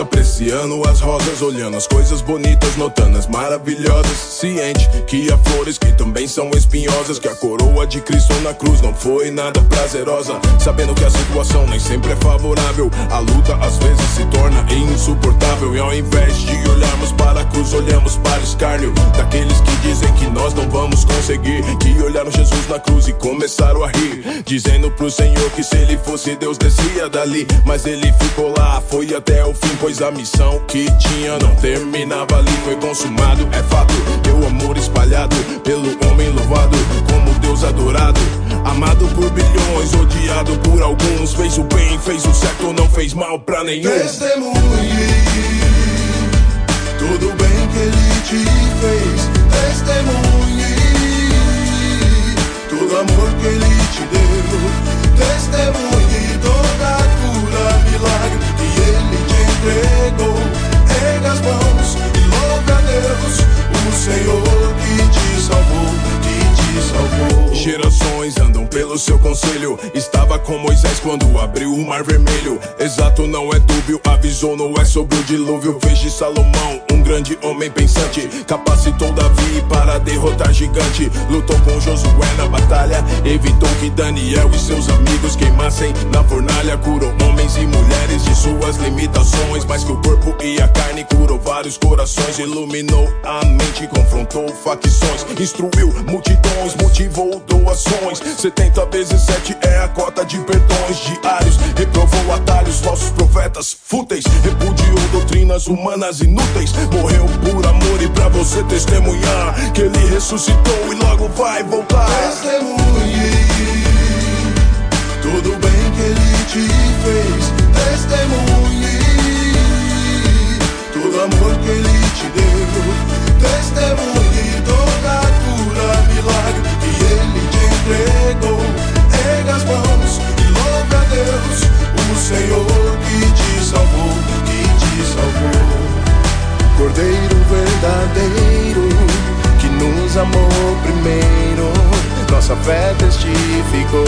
apreciando as rosas, olhando as coisas bonitas, notando as maravilhosas. Ciente que há flores que também são espinhosas, que a coroa de Cristo na cruz não foi nada prazerosa. Sabendo que a situação nem sempre é favorável, a luta às vezes se torna insuportável. E ao invés de olharmos para a cruz, olhamos para o escárnio daqueles que nós não vamos conseguir. Que olharam Jesus na cruz e começaram a rir, dizendo pro Senhor que se ele fosse Deus descia dali, mas ele ficou lá, foi até o fim, pois a missão que tinha não terminava ali, foi consumado, é fato. Teu amor espalhado pelo homem louvado, como Deus adorado, amado por bilhões, odiado por alguns, fez o bem, fez o certo, não fez mal pra nenhum. Testemunhe tudo bem que ele te fez, testemunhe todo amor que ele te deu, testemunhe toda cura, milagre que ele te entregou. Erga as mãos e louve a Deus, o Senhor que te salvou. Gerações andam pelo seu conselho. Estava com Moisés quando abriu o mar vermelho. Exato, não é dúbio. Avisou Noé sobre o dilúvio. Fez de Salomão grande homem pensante. Capacitou Davi para derrotar gigante. Lutou com Josué na batalha. Evitou que Daniel e seus amigos queimassem na fornalha. Curou homens e mulheres de suas limitações. Mas que o corpo e a carne curou vários corações. Iluminou a mente, confrontou facções. Instruiu multidões, motivou doações. 70 vezes 7 é a cota de perdões diários. Reprovou atalhos, falsos profetas fúteis. Repudiou doutrinas humanas inúteis. Morreu por amor e pra você testemunhar que ele ressuscitou e logo vai voltar. Testemunhe tudo bem que ele te fez. Testemunhe todo amor que ele te deu. Testemunhe nos amou primeiro, nossa fé testificou.